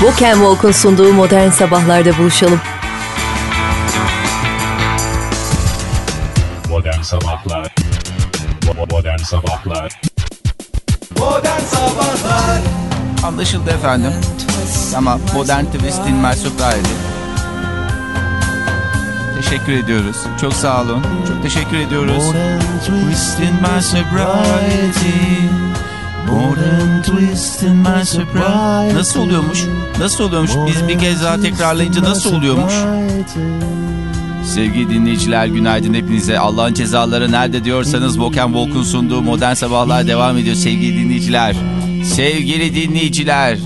Walk and Walk'un sunduğu Modern Sabahlar'da buluşalım. Modern Sabahlar Modern Sabahlar Modern Sabahlar Anlaşıldı efendim. Ama Modern Twist in My Sobriety. Teşekkür ediyoruz. Çok sağ olun. Çok teşekkür ediyoruz. Twist in my sobriety. Modern twist in my sobriety. Nasıl oluyormuş? Nasıl oluyormuş? Biz bir kez daha tekrarlayınca nasıl oluyormuş? Sevgili dinleyiciler günaydın hepinize. Allah'ın cezaları nerede diyorsanız and Walk'un sunduğu Modern Sabahlar devam ediyor sevgili dinleyiciler. Sevgili dinleyiciler.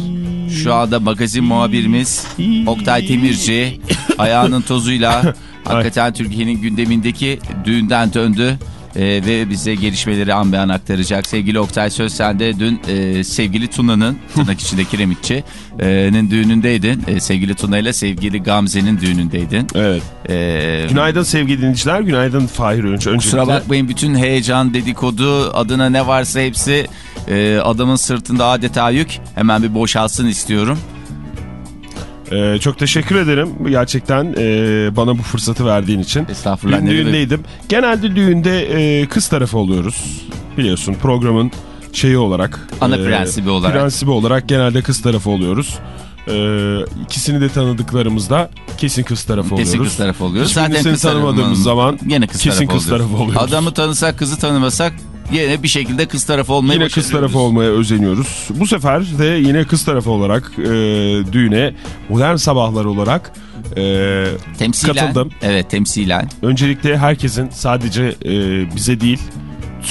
Şu anda magazin muhabirimiz Oktay Demirci ayağının tozuyla hakikaten Türkiye'nin gündemindeki düğünden döndü. Ee, ve bize gelişmeleri an be an aktaracak. Sevgili Oktay Söz sen de dün e, sevgili Tuna'nın tırnak içinde kiremitçinin düğünündeydin. E, sevgili Tuna ile sevgili Gamze'nin düğünündeydin. Evet. E, Günaydın sevgili dinleyiciler. Günaydın Fahir Önç. Öncelikle Kusura bakmayın bütün heyecan, dedikodu, adına ne varsa hepsi e, adamın sırtında adeta yük. Hemen bir boşalsın istiyorum. Ee, çok teşekkür ederim. Gerçekten e, bana bu fırsatı verdiğin için. Estağfurullah. Dün düğündeydim. Genelde düğünde e, kız tarafı oluyoruz. Biliyorsun programın şeyi olarak. Ana prensibi olarak. Prensibi olarak genelde kız tarafı oluyoruz. Ee, ikisini de tanıdıklarımızda kesin kız tarafı oluyoruz. Kesin kız tarafı oluyoruz. Hiçbirini Zaten kız tanımadığımız tarafı- zaman Yine kız kesin tarafı kız tarafı oluyoruz. Adamı tanısak kızı tanımasak yine bir şekilde kız tarafı olmayı Yine kız tarafı olmaya özeniyoruz. Bu sefer de yine kız tarafı olarak e, düğüne modern sabahlar olarak e, Temsilen. katıldım. Evet temsilen. Öncelikle herkesin sadece e, bize değil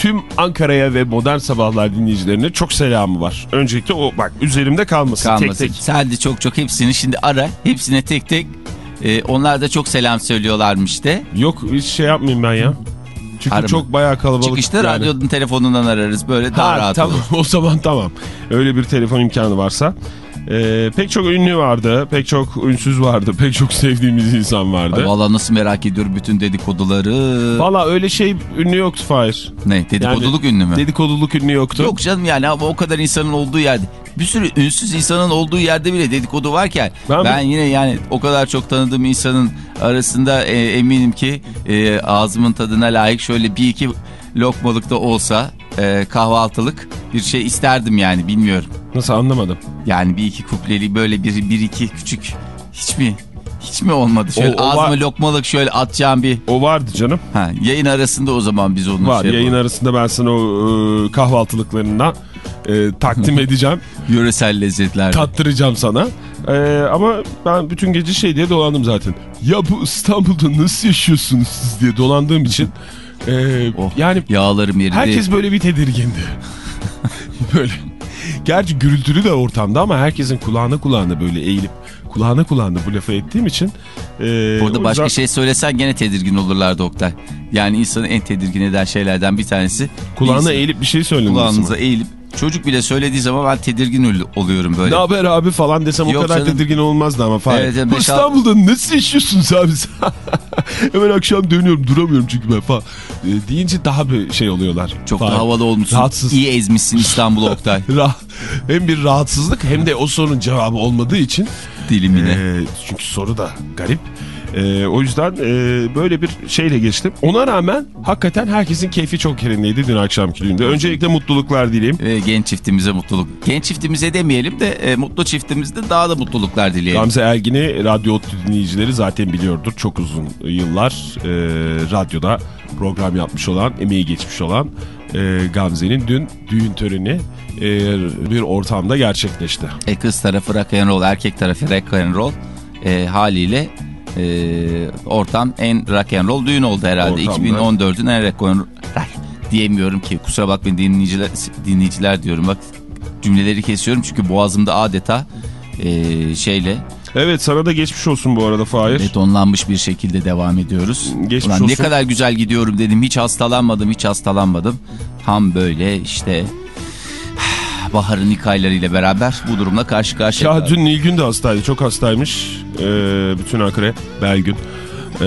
tüm Ankara'ya ve modern sabahlar dinleyicilerine çok selamı var. Öncelikle o bak üzerimde kalmasın, Kalmasın. tek tek. Sen de çok çok hepsini şimdi ara. Hepsine tek tek. e, onlar da çok selam söylüyorlarmış de. Yok hiç şey yapmayayım ben ya. Çünkü Arama. çok bayağı kalabalık. Çıkışta yani. radyonun telefonundan ararız. Böyle daha Ha, rahat tamam olur. o zaman tamam. Öyle bir telefon imkanı varsa. Ee, pek çok ünlü vardı, pek çok ünsüz vardı, pek çok sevdiğimiz insan vardı. Ay, Vallahi nasıl merak ediyorum bütün dedikoduları. Valla öyle şey ünlü yoktu Fahir. ne dedikoduluk ünlü mü? Dedikoduluk ünlü yoktu. Yok canım yani ama o kadar insanın olduğu yerde. Bir sürü ünsüz insanın olduğu yerde bile dedikodu varken ben, Ben- yine yani o kadar çok tanıdığım insanın arasında e, eminim ki e, ağzımın tadına layık şöyle bir iki lokmalık da olsa e, kahvaltılık bir şey isterdim yani bilmiyorum. Nasıl anlamadım. Yani bir iki kupleli böyle bir, bir iki küçük hiç mi hiç mi olmadı? Şöyle O- o ağzıma var- lokmalık şöyle atacağım bir O vardı canım. ha, yayın arasında o zaman biz onu Var. şey Yayın yapalım. arasında ben sana o e, kahvaltılıklarından e, takdim edeceğim. yöresel lezzetler. tattıracağım sana. E, ama ben bütün gece şey diye dolandım zaten. Ya bu İstanbul'da nasıl yaşıyorsunuz siz diye dolandığım için. e, Oh, yani Yağlarım yerinde. herkes böyle bir tedirgindi. böyle. Gerçi gürültülü de ortamda ama herkesin kulağına kulağına böyle eğilip kulağına kulağına bu lafı ettiğim için. E, Burada o başka yüzden şey söylesen gene tedirgin olurlar Oktay. Yani insanı en tedirgin eden şeylerden bir tanesi. Kulağına insan- eğilip bir şey söylemesi. Kulağınıza eğilip çocuk bile söylediği zaman ben tedirgin ol- oluyorum böyle. Ne haber abi falan desem Yok o kadar canım. tedirgin olmazdı ama Fahir. Evet, evet, Bu beş- İstanbul'da nasıl yaşıyorsunuz abi sen? Hemen akşam dönüyorum duramıyorum çünkü ben falan. E, deyince daha bir şey oluyorlar. Çok da havalı olmuşsun. Rahatsız. İyi ezmişsin İstanbul Oktay hem bir rahatsızlık hem de o sorunun cevabı olmadığı için. dilimine. E, çünkü soru da garip. E, o yüzden e, böyle bir şeyle geçtim. Ona rağmen hakikaten herkesin keyfi çok yerindeydi dün akşamki düğünde. Öncelikle mutluluklar dileyim. Ve genç çiftimize mutluluk. Genç çiftimize demeyelim de e, mutlu çiftimizde daha da mutluluklar dileyelim. Gamze Ergin'i radyo dinleyicileri zaten biliyordur. Çok uzun yıllar e, radyoda program yapmış olan, emeği geçmiş olan e, Gamze'nin dün düğün töreni e, bir ortamda gerçekleşti. E, kız tarafı rock and roll, erkek tarafı rock and roll e, haliyle e, ortam en rock and roll düğün oldu herhalde. Ortamda. 2014'ün en rock and roll diyemiyorum ki kusura bakmayın dinleyiciler, dinleyiciler diyorum bak cümleleri kesiyorum çünkü boğazımda adeta e, şeyle Evet sana da geçmiş olsun bu arada Fahir. betonlanmış bir şekilde devam ediyoruz. Geçmiş Ulan ne olsun. kadar güzel gidiyorum dedim hiç hastalanmadım hiç hastalanmadım. Tam böyle işte baharın ilk aylarıyla beraber bu durumla karşı karşıya. Ya dün Nilgün de hastaydı. Çok hastaymış. E, bütün Ankara. Belgün. E,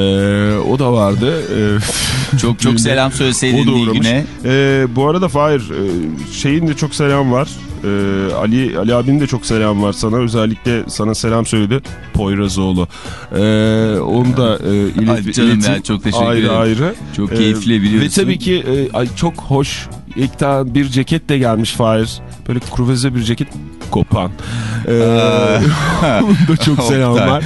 o da vardı. E, Çok çok selam söyleseydin. Nilgün'e. E, bu arada Fahir e, şeyin de çok selam var. Ee, Ali Ali abinin de çok selam var sana. Özellikle sana selam söyledi. Poyrazoğlu. Ee, onu da e, ilet, Ay canım iletin. ya, çok teşekkür ayrı ederim. Ayrı Çok Ee, keyifli biliyorsun. Ve tabii ki e, ay, çok hoş ekta bir ceket de gelmiş Fahir. Böyle kruveze bir ceket kopan. Ee, da çok selam Oktay. var.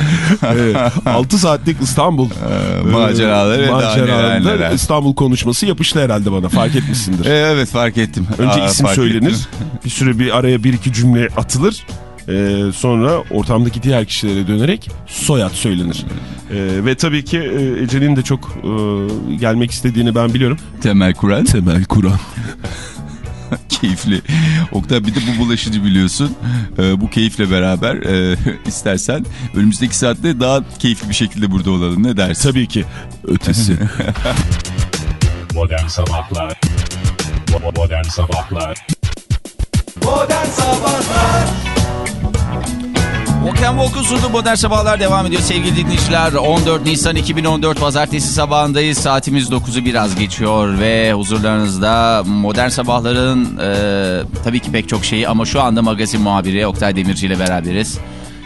Evet, 6 saatlik İstanbul Ee, maceraları daha maceralarında. İstanbul konuşması yapıştı herhalde bana fark etmişsindir. Ee, evet fark ettim. Önce Aa, isim söylenir. ettim. Bir süre bir araya bir iki cümle atılır. Ee, sonra ortamdaki diğer kişilere dönerek soyad söylenir. Ee, ve tabii ki e, Ece'nin de çok e, gelmek istediğini ben biliyorum. Temel Kur'an. Temel Kur'an. Keyifli. Oktay bir de bu bulaşıcı biliyorsun. Ee, bu keyifle beraber e, istersen önümüzdeki saatte daha keyifli bir şekilde burada olalım. Ne dersin? Tabii ki ötesi. Modern Sabahlar Modern Sabahlar Modern Sabahlar Okan Volk'un sunduğu Modern Sabahlar devam ediyor sevgili dinleyiciler. 14 Nisan 2014 Pazartesi sabahındayız. Saatimiz 9'u biraz geçiyor ve huzurlarınızda Modern Sabahların e, tabii ki pek çok şeyi ama şu anda magazin muhabiri Oktay Demirci ile beraberiz.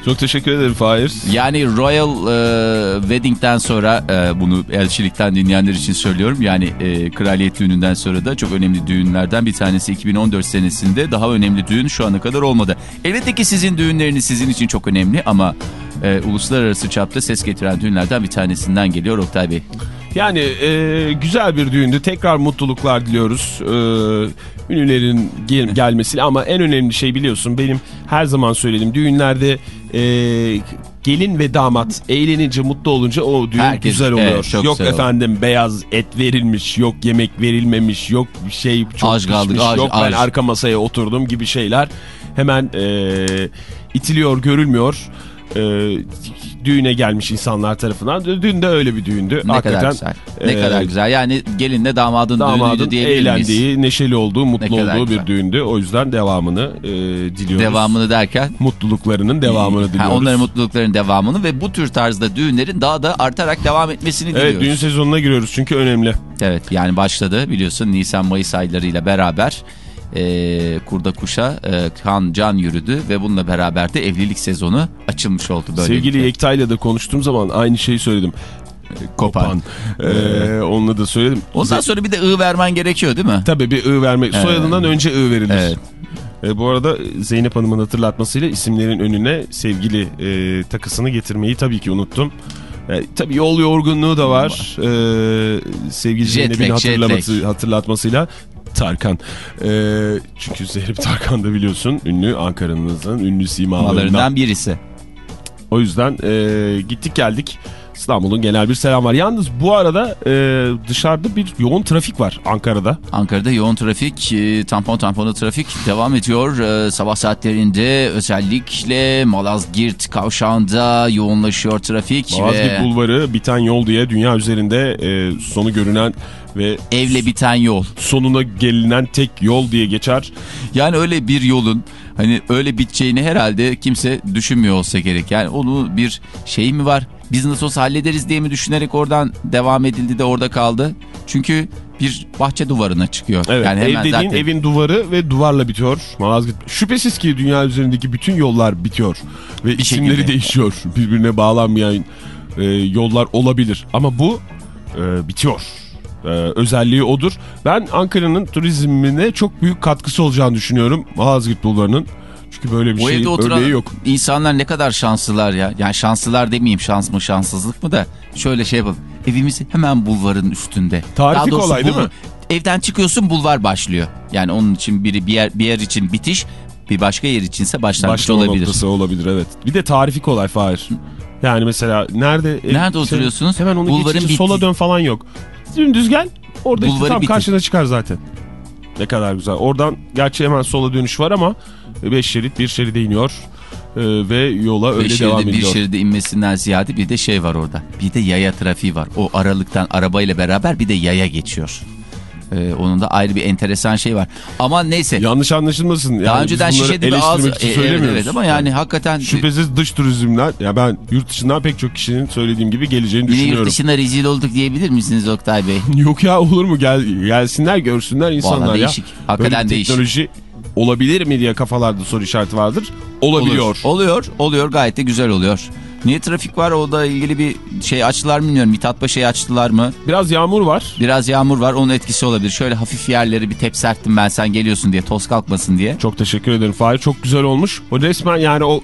Çok teşekkür ederim Fahir. Yani Royal e, Wedding'den sonra e, bunu elçilikten dinleyenler için söylüyorum. Yani e, kraliyet düğününden sonra da çok önemli düğünlerden bir tanesi 2014 senesinde daha önemli düğün şu ana kadar olmadı. Elbette ki sizin düğünleriniz sizin için çok önemli ama e, uluslararası çapta ses getiren düğünlerden bir tanesinden geliyor Oktay Bey. Yani e, güzel bir düğündü. Tekrar mutluluklar diliyoruz. E, ünlülerin gel gelmesiyle ama en önemli şey biliyorsun benim her zaman söylediğim düğünlerde e, gelin ve damat eğlenince mutlu olunca o düğün Herkes- güzel oluyor. evet, çok yok güzel efendim beyaz et verilmiş, yok yemek verilmemiş, yok bir şey çok kaldık, pişmiş, aj, yok ben aj. arka masaya oturdum gibi şeyler hemen e, itiliyor, görülmüyor. E, düğüne gelmiş insanlar tarafından. Dün de öyle bir düğündü. Ne Hakikaten, kadar güzel. Ne e, kadar güzel. Yani gelinle damadın, damadın düğünüydü diyebilir miyiz? eğlendiği, neşeli olduğu, mutlu olduğu güzel. bir düğündü. O yüzden devamını e, diliyoruz. Devamını derken Mutluluklarının devamını Ha, diliyoruz. onların mutlulukların devamını ve bu tür tarzda düğünlerin daha da artarak devam etmesini Evet diliyoruz. düğün sezonuna giriyoruz çünkü önemli. Evet yani başladı biliyorsun Nisan-Mayıs aylarıyla beraber e, kurda kuşa e, kan can yürüdü ve bununla beraber de evlilik sezonu açılmış oldu. Böyle Sevgili Yekta'yla da konuştuğum zaman aynı şeyi söyledim. Kopan. Ee, onunla da söyledim. Ondan sonra bir de ı vermen gerekiyor değil mi? Tabii bir ı vermek. Soyadından önce ı verilir. Evet. E, bu arada Zeynep Hanım'ın hatırlatmasıyla isimlerin önüne sevgili e, takısını getirmeyi tabii ki unuttum. E, tabii yol yorgunluğu da var. E, sevgili Zeynep'in hatırlaması, hatırlatmasıyla Tarkan. E, çünkü Zeynep Tarkan da biliyorsun ünlü Ankara'nızın ünlü simalarından. Malarından birisi. O yüzden e, gittik geldik. İstanbul'un genel bir selam var. Yalnız bu arada e, dışarıda bir yoğun trafik var Ankara'da. Ankara'da yoğun trafik, e, tampon tampona trafik devam ediyor. E, Sabah saatlerinde özellikle Malazgirt kavşağında yoğunlaşıyor trafik Malazgirt ve Bulvarı biten yol diye dünya üzerinde e, sonu görünen ve evle biten yol. sonuna gelinen tek yol diye geçer. Yani öyle bir yolun hani öyle biteceğini herhalde kimse düşünmüyor olsa gerek. Yani onu bir şey mi var? Biz nasıl olsa hallederiz diye mi düşünerek oradan devam edildi de orada kaldı? Çünkü bir bahçe duvarına çıkıyor. Evet, yani ev hemen dediğin zaten evin duvarı ve duvarla bitiyor. Malazgirt. Şüphesiz ki dünya üzerindeki bütün yollar bitiyor. Ve isimleri şekilde. değişiyor. Birbirine bağlanmayan e, yollar olabilir. Ama bu e, bitiyor. E, özelliği odur. Ben Ankara'nın turizmine çok büyük katkısı olacağını düşünüyorum. Malazgirt Bulvarı'nın. Çünkü böyle bir o şey örneği yok. insanlar ne kadar şanslılar ya. Yani şanslılar demeyeyim şans mı şanssızlık mı da şöyle şey yapalım. Evimiz hemen bulvarın üstünde. Tarifi Daha doğrusu kolay değil mi? Evden çıkıyorsun bulvar başlıyor. Yani onun için biri bir yer, bir yer için bitiş bir başka yer içinse başlangıç Başlama olabilir. noktası olabilir evet. Bir de tarifi kolay Fahir. Yani mesela nerede... Nerede oturuyorsunuz? Hemen onu Bulvarın geçince bitti- sola dön falan yok. Dümdüz gel. Orada işte Bulvarı tam bitti. karşına çıkar zaten. Ne kadar güzel. Oradan gerçi hemen sola dönüş var ama 5 şerit bir şeride iniyor. Ee, ve yola öyle şeride devam bir ediyor. şeride inmesinden ziyade bir de şey var orada. Bir de yaya trafiği var. O aralıktan arabayla beraber bir de yaya geçiyor. Ee, onun da ayrı bir enteresan şey var. Ama neyse. Yanlış anlaşılmasın. Yani daha önceden şişede bir ağız... E, evet, evet ama yani hakikaten... Şüphesiz dış turizmden ya ben yurt dışından pek çok kişinin söylediğim gibi geleceğini Yine yurt düşünüyorum. dışına rezil olduk diyebilir misiniz Oktay Bey? Yok ya olur mu gel gelsinler görsünler insanlar Vallahi ya. değişik. Hakikaten Böyle bir değişik. Olabilir mi diye kafalarda soru işareti vardır. Olabiliyor. Olur. Oluyor. Oluyor. Gayet de güzel oluyor. Niye trafik var? O da ilgili bir şey açtılar mı bilmiyorum. Mithat Paşa'yı açtılar mı? Biraz yağmur var. Biraz yağmur var. Onun etkisi olabilir. Şöyle hafif yerleri bir tepserttim ben sen geliyorsun diye. Toz kalkmasın diye. Çok teşekkür ederim Fahir. Çok güzel olmuş. O resmen yani o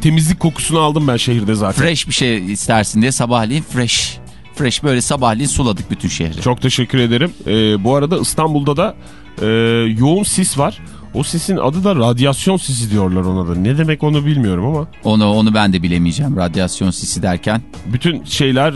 temizlik kokusunu aldım ben şehirde zaten. Fresh bir şey istersin diye sabahleyin fresh. Fresh böyle sabahleyin suladık bütün şehri. Çok teşekkür ederim. Ee, bu arada İstanbul'da da e, yoğun sis var. O sisin adı da radyasyon sisi diyorlar ona da. Ne demek onu bilmiyorum ama. Onu onu ben de bilemeyeceğim. Radyasyon sisi derken. Bütün şeyler...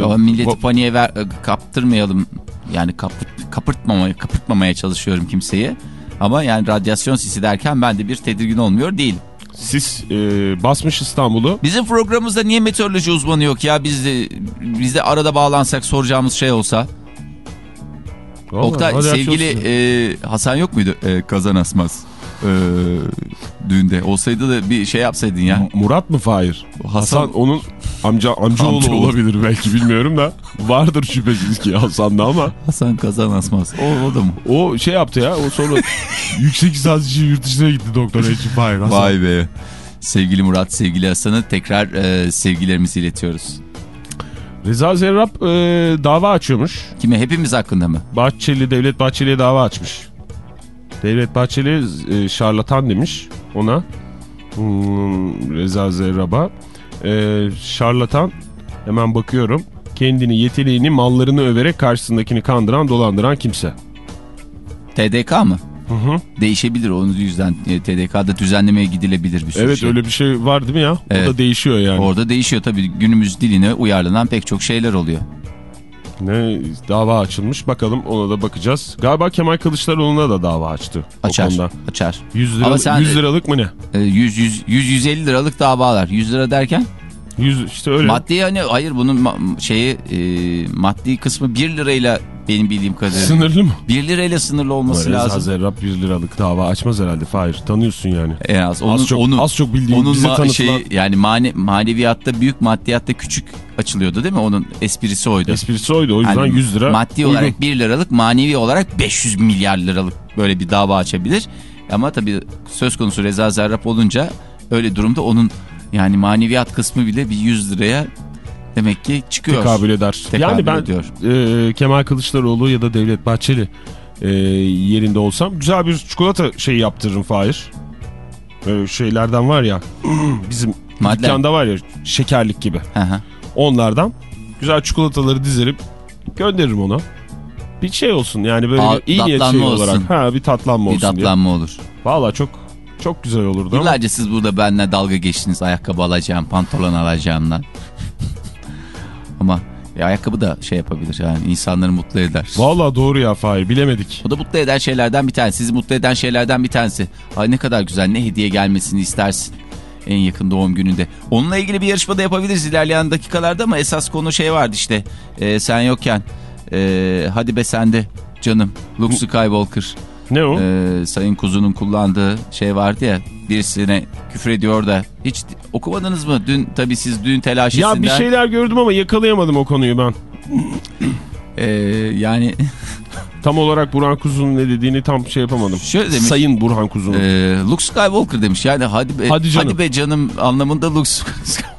E, O milleti paniğe ver, kaptırmayalım. Yani kapırt, kapırtmamaya, kapırtmamaya çalışıyorum kimseyi. Ama yani radyasyon sisi derken ben de bir tedirgin olmuyor değil. sis e, basmış İstanbul'u. Bizim programımızda niye meteoroloji uzmanı yok ya? Biz de, biz de arada bağlansak soracağımız şey olsa. Vallahi Oktay sevgili e, Hasan yok muydu? E, kazan asmaz. E, düğünde. Olsaydı da bir şey yapsaydın ya. Murat mı Fahir? Hasan- Hasan onun amca amcaoğlu Amcaoğlu. olabilir belki bilmiyorum da. Vardır şüphesiz ki Hasan'da ama. Hasan kazan asmaz. O, o da mı? O şey yaptı ya o sonra yüksek lisans için yurt dışına gitti doktora için Fahir. Hasan. Vay be. Sevgili Murat, sevgili Hasan'ı tekrar e, sevgilerimizi iletiyoruz. Reza Zerrab e, dava açıyormuş. Kime? Hepimiz hakkında mı? Bahçeli, Devlet Bahçeli'ye dava açmış. Devlet Bahçeli e, şarlatan demiş ona. Hmm, Reza Zerrab'a. E, şarlatan hemen bakıyorum. Kendini, yeteneğini, mallarını överek karşısındakini kandıran, dolandıran kimse. TDK mı? Hı hı. Değişebilir. Onun yüzden e, TDK'da düzenlemeye gidilebilir bir sürü Evet şey. öyle bir şey var değil mi ya? Evet. O da değişiyor yani. Orada değişiyor tabii. Günümüz diline uyarlanan pek çok şeyler oluyor. Ne dava açılmış bakalım ona da bakacağız. Galiba Kemal Kılıçdaroğlu'na da dava açtı. Açar. konuda. Açar. 100, lira, Ama sen- 100 liralık mı ne? E, 100, 100, 100 150 liralık davalar. 100 lira derken 100 işte öyle. maddi hani hayır bunun şeyi e, maddi kısmı 1 lirayla benim bildiğim kadarıyla. Sınırlı mı? 1 lirayla sınırlı olması Reza lazım. Zerrab 100 liralık dava açmaz herhalde. Hayır tanıyorsun yani. En az onun az çok, onun az çok bildiğim onun bize tanıtılan şeyi yani mane, maneviyatta büyük maddiyatta küçük açılıyordu değil mi? Onun esprisi oydu. esprisi oydu. O yüzden Yani 100 lira Maddi uygun. olarak 1 liralık manevi olarak 500 milyar liralık böyle bir dava açabilir. Ama tabii söz konusu Reza Zarrab olunca öyle durumda onun yani maneviyat kısmı bile bir 100 liraya demek ki çıkıyor. tekabül eder. Tekabül yani ben ediyor. e, Kemal Kılıçdaroğlu ya da Devlet Bahçeli e, yerinde olsam güzel bir çikolata şeyi yaptırırım Fahir. Böyle şeylerden var ya bizim Madlen. dükkanda var ya şekerlik gibi. Hı hı. Onlardan güzel çikolataları dizerim gönderirim ona. Bir şey olsun yani böyle bir iyi niyet olsun. olarak. Ha bir tatlanma bir olsun diye. tatlanma olur. Valla çok çok güzel olurdu ama. Yıllarca siz burada benimle dalga geçtiniz ayakkabı alacağım, pantolon alacağımdan. Ama e, ayakkabı da şey yapabilir yani insanları mutlu eder. Valla doğru ya Fahir bilemedik. O da mutlu eden şeylerden bir tanesi. Sizi mutlu eden şeylerden bir tanesi. Ay ne kadar güzel ne hediye gelmesini istersin. En yakın doğum gününde. Onunla ilgili bir yarışma da yapabiliriz ilerleyen dakikalarda ama esas konu şey vardı işte. e, sen yokken. e, hadi be sende canım. Luke Skywalker. Ne o? e, Sayın Kuzu'nun kullandığı şey vardı ya. Birisine küfür ediyor da. Hiç okumadınız mı? Dün tabii siz düğün telaşesinden. ya bir şeyler gördüm ama yakalayamadım o konuyu ben. e, yani Tam olarak Burhan Kuzu'nun ne dediğini tam şey yapamadım. şöyle demiş. Sayın Burhan Kuzu'nun. Ee, Luke Skywalker demiş. Yani hadi be, Hadi canım. hadi be canım anlamında Luke Skywalker.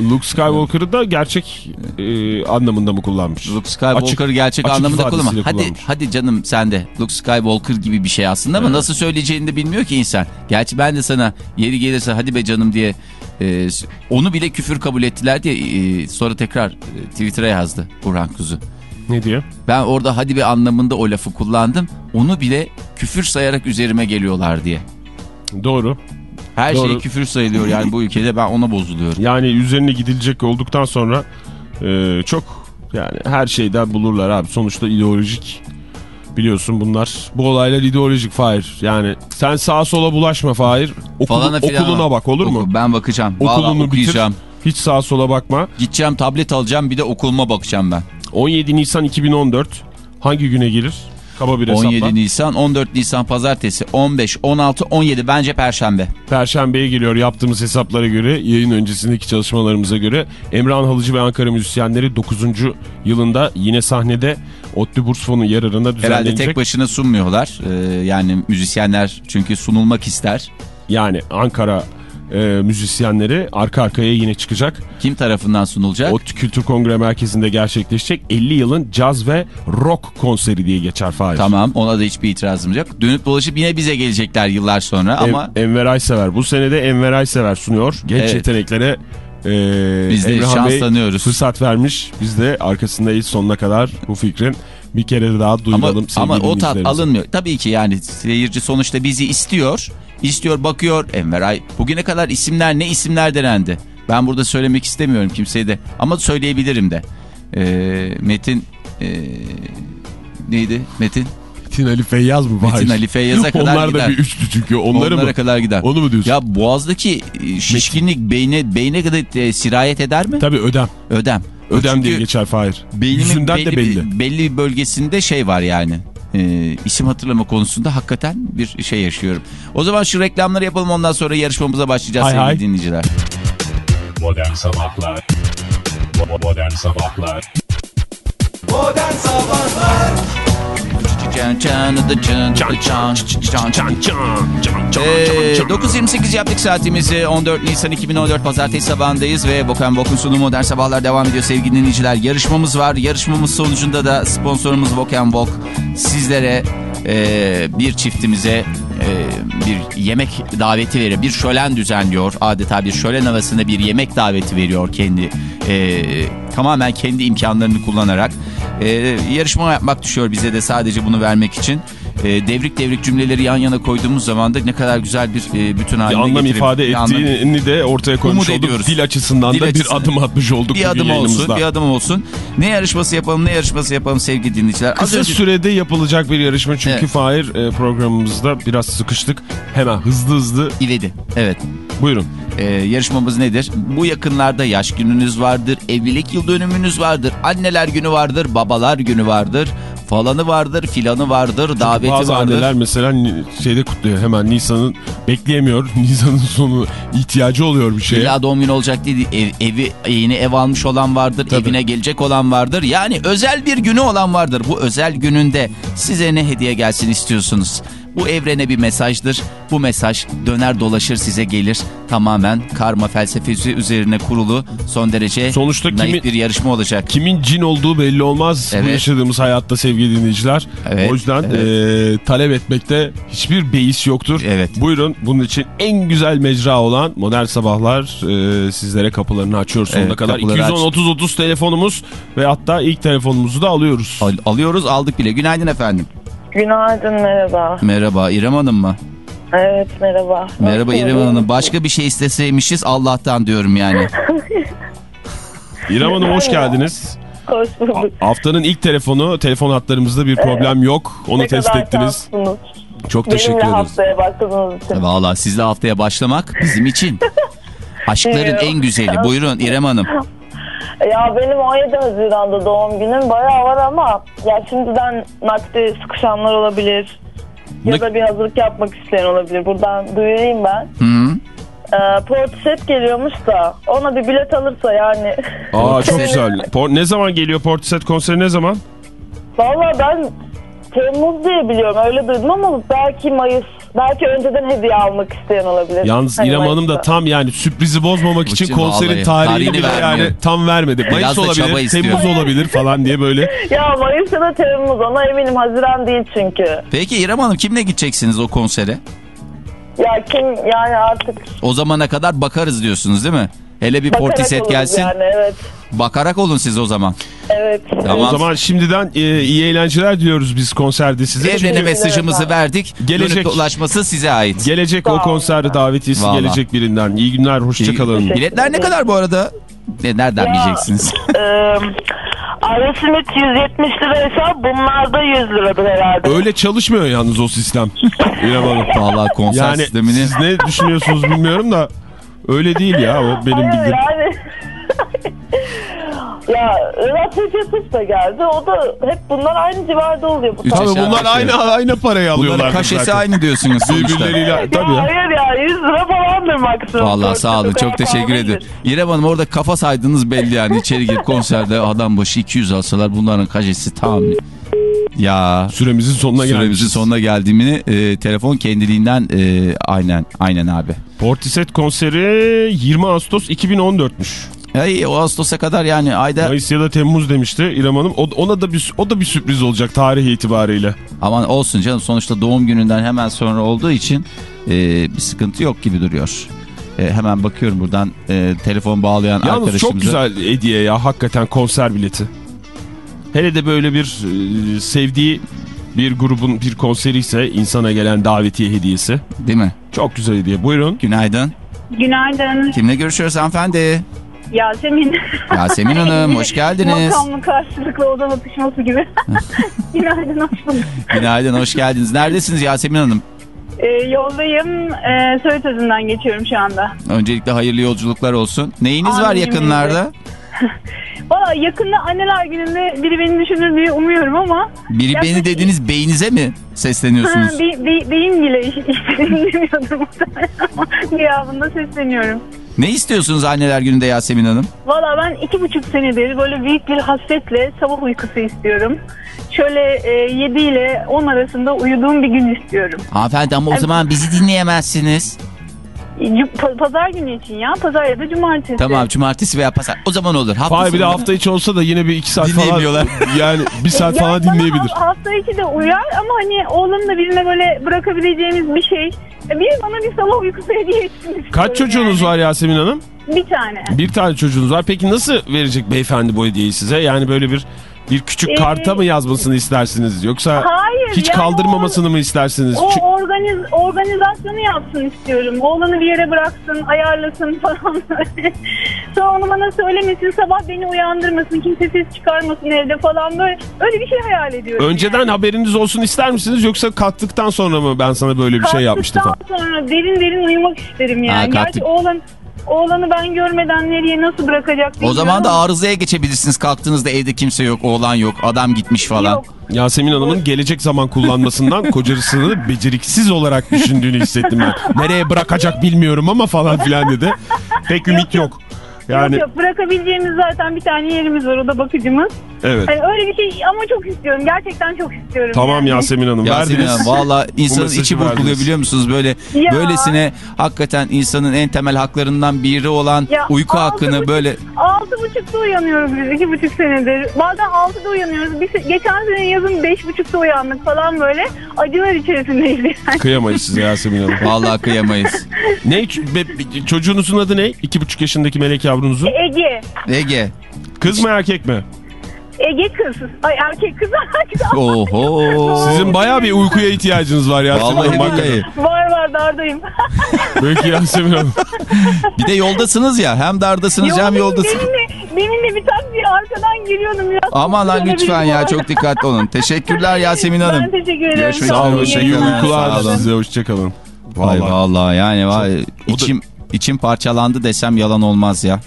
Luke Skywalker'ı da gerçek e, anlamında mı kullanmış? Luke Skywalker Açık- gerçek açık anlamında kullanma. Hadi kullanmış. hadi canım sen de Luke Skywalker gibi bir şey aslında ama nasıl söyleyeceğini de bilmiyor ki insan. Gerçi ben de sana yeri gelirse hadi be canım diye e, onu bile küfür kabul ettiler diye e, sonra tekrar e, Twitter'a yazdı Burhan Kuzu. Ne diyor? Ben orada hadi be anlamında o lafı kullandım. Onu bile küfür sayarak üzerime geliyorlar diye. Doğru. Her Doğru. şey küfür sayılıyor yani bu ülkede ben ona bozuluyorum. Yani üzerine gidilecek olduktan sonra e, çok yani her şeyden bulurlar abi. Sonuçta ideolojik biliyorsun bunlar. Bu olaylar ideolojik Fahir. Yani sen sağa sola bulaşma Fahir. Okulu- Falana okuluna bak olur mu? Oku- Ben bakacağım. Vallahi Okulunu bitir. okuyacağım. Hiç sağa sola bakma. Gideceğim tablet alacağım bir de okuluma bakacağım ben. 17 Nisan 2014 hangi güne gelir? Kaba bir hesapla. 17 Nisan, 14 Nisan pazartesi, 15, 16, 17 bence perşembe. Perşembeye geliyor yaptığımız hesaplara göre yayın öncesindeki çalışmalarımıza göre Emrah'ın Halıcı ve Ankara müzisyenleri 9. yılında yine sahnede ODTÜ Burs Fonu yararına Herhalde düzenlenecek. tek başına sunmuyorlar. Ee, yani müzisyenler çünkü sunulmak ister. Yani Ankara e, müzisyenleri arka arkaya yine çıkacak. Kim tarafından sunulacak? ODTÜ Kültür Kongre Merkezi'nde gerçekleşecek 50 yılın caz ve rock konseri diye geçer Fahir. Tamam ona da hiçbir itirazım yok. Dönüp dolaşıp yine bize gelecekler yıllar sonra ama Enver Aysever. Bu senede Enver Aysever sunuyor. Genç Evet. yeteneklere e, Biz de Emrah Bey şanslanıyoruz. fırsat vermiş. Biz de arkasındayız sonuna kadar bu fikrin. Bir kere daha ama, duyuralım ama sevgili o tat alınmıyor. Tabii ki yani seyirci sonuçta bizi istiyor. İstiyor bakıyor Enver Ay. Bugüne kadar isimler ne isimler denendi. Ben burada söylemek istemiyorum kimseye de. Ama söyleyebilirim de. Ee, Metin ee, neydi Metin? Metin Ali Feyyaz mı? Metin? Ali Feyyaz'a kadar Onlar gider. da bir üçlü çünkü. Onları Onlara mı? kadar gider. Onu mu diyorsun? Ya boğazdaki e, şişkinlik beyne beyne kadar e, sirayet eder mi? Tabii ödem. Ödem. Ödem çünkü diye geçer Fahir. Beynimin Yüzünden belli, de belli. Belli bir bölgesinde şey var yani. Ee, isim hatırlama konusunda hakikaten bir şey yaşıyorum. O zaman şu reklamları yapalım ondan sonra yarışmamıza başlayacağız Hay sevgili hay. dinleyiciler. Modern Sabahlar Modern Sabahlar Modern Sabahlar Can, can, can, can, can, can, can. Ee, 9.28 yaptık saatimizi 14 Nisan 2014 Pazartesi sabahındayız ve Bokan Bok'un sunumu Modern Sabahlar devam ediyor sevgili dinleyiciler. Yarışmamız var. Yarışmamız sonucunda da sponsorumuz Bokan Bok sizlere e, bir çiftimize bir yemek daveti veriyor. Bir şölen düzenliyor. Adeta bir şölen havasında bir yemek daveti veriyor kendi e, tamamen kendi imkanlarını kullanarak. E, yarışma yapmak düşüyor bize de sadece bunu vermek için. E, devrik devrik cümleleri yan yana koyduğumuz zaman da ne kadar güzel bir e, bütün Bir haline anlam getirip- ifade bir anlam- ettiğini de ortaya koymuş Umut olduk. ediyoruz. Dil açısından Dil da açısından. bir adım atmış olduk. bir adım olsun, bir adım olsun. Ne yarışması yapalım, ne yarışması yapalım sevgili dinleyiciler. Kısa önce- sürede yapılacak bir yarışma çünkü Evet. Fahir e, programımızda biraz sıkıştık. Hemen hızlı hızlı İvedi. Evet. buyurun. Ee, yarışmamız nedir? Bu yakınlarda yaş gününüz vardır, evlilik yıl dönümünüz vardır, anneler günü vardır, babalar günü vardır, falanı vardır, filanı vardır, daveti Bazı vardır. anneler mesela şeyde kutluyor hemen Nisan'ın bekleyemiyor. Nisan'ın sonu ihtiyacı oluyor bir şeye. İlla doğum günü olacak değil. Ev, evi yeni ev almış olan vardır. Tabii. Evine gelecek olan vardır. Yani özel bir günü olan vardır. Bu özel gününde size ne hediye gelsin istiyorsunuz? Bu evrene bir mesajdır. Bu mesaj döner dolaşır size gelir. Tamamen karma felsefesi üzerine kurulu son derece Sonuçta naif kimin- bir yarışma olacak. Kimin cin olduğu belli olmaz bu Evet. yaşadığımız hayatta sevgili dinleyiciler. Evet, O yüzden e, talep etmekte hiçbir beis yoktur. Evet. Buyurun bunun için en güzel mecra olan Modern Sabahlar e, sizlere kapılarını açıyor sonuna Evet, kadar. kapıları aç. 210-30-30 telefonumuz ve hatta ilk telefonumuzu da alıyoruz. Al- alıyoruz aldık bile. Günaydın efendim. Günaydın merhaba. Merhaba İrem Hanım mı? Evet merhaba. Merhaba? İrem Hanım. Başka bir şey isteseymişiz Allah'tan diyorum yani. İrem Hanım hoş geldiniz. Hoş bulduk. Haftanın ilk telefonu, telefon hatlarımızda bir problem yok. Onu Ne test kadar ettiniz. şanslısınız. Çok teşekkür Benimle ederiz. haftaya başladığınız için. Valla sizle haftaya başlamak bizim için. Aşkların Bilmiyorum. en güzeli. Buyurun İrem Hanım. Ya benim 17 Haziran'da doğum günüm bayağı var ama ya şimdiden nakde sıkışanlar olabilir. Ne- Ya da bir hazırlık yapmak isteyen olabilir. Buradan duyurayım ben. Hı? Ee, Portiset geliyormuş da ona bir bilet alırsa yani. Aa çok güzel. Por- ne zaman geliyor Portiset konseri ne zaman? Valla ben Temmuz diye biliyorum öyle duydum ama belki Mayıs. Belki önceden hediye almak isteyen olabilir. Yalnız Hani İrem Hanım da tam yani sürprizi bozmamak için konserin vallahi tarihini, tarihini bile yani tam vermedi. Mayıs Biraz da çaba olabilir, istiyor. Temmuz olabilir falan diye böyle. Ya Mayıs ya da Temmuz ona eminim Haziran değil çünkü. Peki İrem Hanım kimle gideceksiniz o konsere? Ya kim yani artık O zamana kadar bakarız diyorsunuz değil mi? Hele bir bakarak portiset gelsin. Yani, evet. Bakarak olun siz o zaman. Evet. Tamam. O zaman şimdiden e, iyi eğlenceler diliyoruz biz konserde size. Evrene mesajımızı efendim. verdik. Gelecek. Dönüp dolaşması size ait. gelecek Sağ o olun. konser davetiyesi Vallahi. gelecek birinden. İyi günler, hoşçakalın. Biletler ne kadar bu arada? Ne, nereden Ya. bileceksiniz? Ee, Aerosimit 170 liraysa bunlar da 100 liradır herhalde. Öyle çalışmıyor yalnız o sistem. İrem Hanım. Vallahi konser Yani sistemini... siz ne düşünüyorsunuz bilmiyorum da öyle değil ya o benim Hayır bildiğim. yani. Ya Vedat Recep'siz de geldi. O da hep bunlar aynı civarda oluyor. Bu. Tabii bunlar aynı aynı parayı alıyorlar. Bunların kaşesi aynı diyorsunuz sonuçta. Birbirleriyle Ya tabii. ya. hayır ya 100 lira falandır maksimum. Vallahi sağ olun Çok teşekkür ederim. İrem Hanım orada kafa saydınız belli yani içeri gir konserde adam başı 200 alsalar bunların kaşesi tam. Ya Süremizin sonuna süremizin sonuna geldiğini e, telefon kendiliğinden e, aynen aynen abi. Portiset konseri 20 Ağustos 2014'müş. Ay, o Ağustos'a kadar yani ayda Mayıs ya da Temmuz demişti İrem Hanım. O, ona da bir o da bir sürpriz olacak tarih itibariyle. aman olsun canım sonuçta doğum gününden hemen sonra olduğu için e, bir sıkıntı yok gibi duruyor. E, hemen bakıyorum buradan e, telefon bağlayan Yalnız arkadaşımıza. çok güzel hediye ya hakikaten konser bileti. Hele de böyle bir e, sevdiği bir grubun bir konseri ise insana gelen davetiye hediyesi. Değil mi? Çok güzel hediye. Buyurun. Günaydın. Günaydın Kimle görüşüyoruz hanımefendi? Yasemin. Yasemin Hanım hoş geldiniz. Makamlı karşılıklı oda atışması gibi. Günaydın hoş bulduk. Günaydın hoş geldiniz. Neredesiniz Yasemin Hanım? Ee, yoldayım. Ee, Söğüt geçiyorum şu anda. Öncelikle hayırlı yolculuklar olsun. Neyiniz var Amin, yakınlarda? Valla yakında anneler gününde biri beni düşünür diye umuyorum ama. Biri Yaklaşık- beni dediniz beyinize mi Ha, sesleniyorsunuz? be, be, beyin bile iş- işte dinlemiyordum gıyabında sesleniyorum. Ne istiyorsunuz anneler gününde Yasemin Hanım? Valla ben iki buçuk senedir böyle büyük bir hasretle sabah uykusu istiyorum. Şöyle e, 7 ile 10 arasında uyuduğum bir gün istiyorum. Hanımefendi ama o zaman bizi dinleyemezsiniz. Pazar günü için ya. Pazar ya da cumartesi. Tamam cumartesi veya pazar. O zaman olur. Hafta Fahir bir de hafta içi olsa da yine bir iki saat falan. Dinleyemiyorlar. Yani bir saat falan Yani bana dinleyebilir. ha- Hafta içi de uyar ama hani oğlanı da birine böyle bırakabileceğimiz bir şey. E, Bir bana bir sabah uykusu hediye etsin Kaç çocuğunuz yani. var Yasemin Hanım? Bir tane. Bir tane çocuğunuz var. Peki nasıl verecek beyefendi bu hediyeyi size? Yani böyle bir bir küçük Ee, karta mı yazmasını istersiniz? Yoksa Hayır, hiç yani kaldırmamasını mı istersiniz? O organiz, organizasyonu yapsın istiyorum. Oğlanı bir yere bıraksın, ayarlasın falan. Sonra onu bana söylemesin, sabah beni uyandırmasın, kimse ses çıkarmasın evde falan böyle. Öyle bir şey hayal ediyorum. Önceden yani. haberiniz olsun ister misiniz? Yoksa kalktıktan sonra mı ben sana böyle bir şey yapmıştım falan? Kalktıktan sonra derin derin uyumak isterim yani. Ha, kalktık. Gerçi oğlan, oğlanı ben görmeden nereye nasıl bırakacak O zaman da arızaya geçebilirsiniz. Kalktığınızda evde kimse yok, oğlan yok, adam gitmiş falan. Yok. Yasemin Hanım'ın gelecek zaman kullanmasından kocasını beceriksiz olarak düşündüğünü hissettim ben. Nereye bırakacak bilmiyorum ama falan filan dedi. Pek ümit yok. Yani Yok yok bırakabileceğimiz zaten bir tane yerimiz var o da bakıcımız. evet. Hani öyle bir şey ama çok istiyorum. Gerçekten çok istiyorum. Tamam yani. Yasemin Hanım Yasemin verdiniz. Hanım valla insanın içi burkuluyor biliyor musunuz? Böyle Ya. böylesine hakikaten insanın en temel haklarından biri olan Ya, uyku altı hakkını buçuk- böyle Altı buçukta uyanıyoruz biz iki buçuk senedir. Bazen altıda uyanıyoruz. Biz, geçen sene yazın beş buçukta uyandık falan böyle. Acılar içerisindeyiz yani. Kıyamayız size Yasemin Hanım. vallahi kıyamayız. ne çocuğunuzun adı ne? İki buçuk yaşındaki melek yavrunuzun. Ege. Ege. Kız mı erkek mi? Ege kız. Ay erkek kız. Oho. Sizin bayağı bir uykuya ihtiyacınız var Yasemin Vallahi Hanım. hakikaten. billahi. var var dardayım. Peki Yasemin Hanım. Bir de yoldasınız ya. Hem dardasınız hem yoldasınız. Benimle, benimle bir taksiye arkadan geliyordum ya. Aman lan lütfen ya çok dikkatli olun. Teşekkürler Yasemin Hanım. Ben teşekkür ederim. Görüşmek Sağ olun. İyi kalın. uykular Sağ olun. size. Hoşçakalın. Vay vallahi yani vay içim içim parçalandı desem yalan olmaz ya.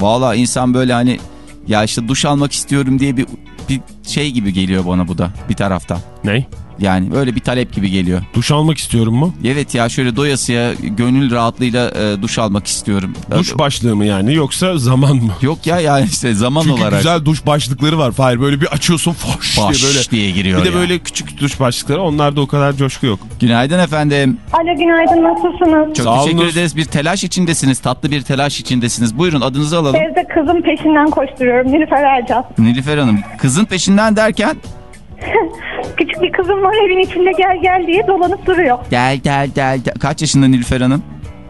Vallahi insan böyle hani ya işte duş almak istiyorum diye bir bir şey gibi geliyor bana bu da bir taraftan. Ne? Yani öyle bir talep gibi geliyor. Duş almak istiyorum mu? Evet ya şöyle doyasıya gönül rahatlığıyla e, duş almak istiyorum. Duş başlığı mı yani yoksa zaman mı? Yok ya yani işte zaman Çünkü olarak. güzel duş başlıkları var. Fahir böyle bir açıyorsun foş Baş diye böyle. diye giriyor Bir de ya. böyle küçük duş başlıkları onlarda o kadar coşku yok. Günaydın efendim. Alo günaydın nasılsınız? Çok Sağ teşekkür olunuz. ederiz. Bir telaş içindesiniz. Tatlı bir telaş içindesiniz. Buyurun adınızı alalım. Evde kızım peşinden koşturuyorum. Nilüfer Ercan. Nilüfer Hanım. Kızın peşinden derken Küçük bir kızım var evin içinde gel gel diye dolanıp duruyor. gel gel gel. gel. Kaç yaşında Nilüfer Hanım?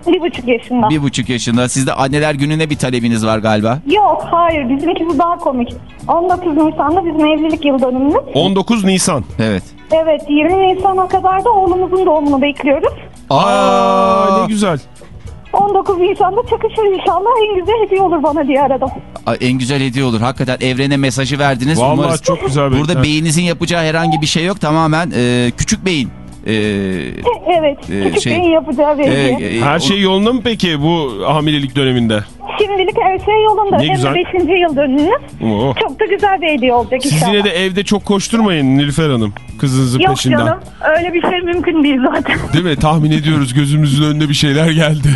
Bir buçuk yaşında. Bir buçuk yaşında. Sizde anneler gününe bir talebiniz var galiba. Yok hayır bizimkisi daha komik. 19 Nisan'da bizim evlilik yıl dönümümüz. 19 Nisan. Evet. Evet 20 Nisan'a kadar da oğlumuzun doğumunu bekliyoruz. Aa, ne güzel. 19 Nisan'da çakışır inşallah en güzel hediye olur bana diye aradım. Ay, En güzel hediye olur. Hakikaten evrene mesajı verdiniz. Vallahi Umarız- çok güzel. Burada bekler. beyninizin yapacağı herhangi bir şey yok. Tamamen e, küçük beyin. E, Evet Ee, küçük şey- beyin yapacağı bir e, hediye. e, Her o- şey yolunda mı peki bu hamilelik döneminde? Şimdilik her şey yolunda. Ne Hem güzel. de 5. yıl dönümümüz. Oo. Çok da güzel bir hediye olacak Siz inşallah. yine de evde çok koşturmayın Nilüfer Hanım kızınızın Yok peşinden. canım öyle bir şey mümkün değil zaten. Değil mi? Tahmin ediyoruz gözümüzün önünde bir şeyler geldi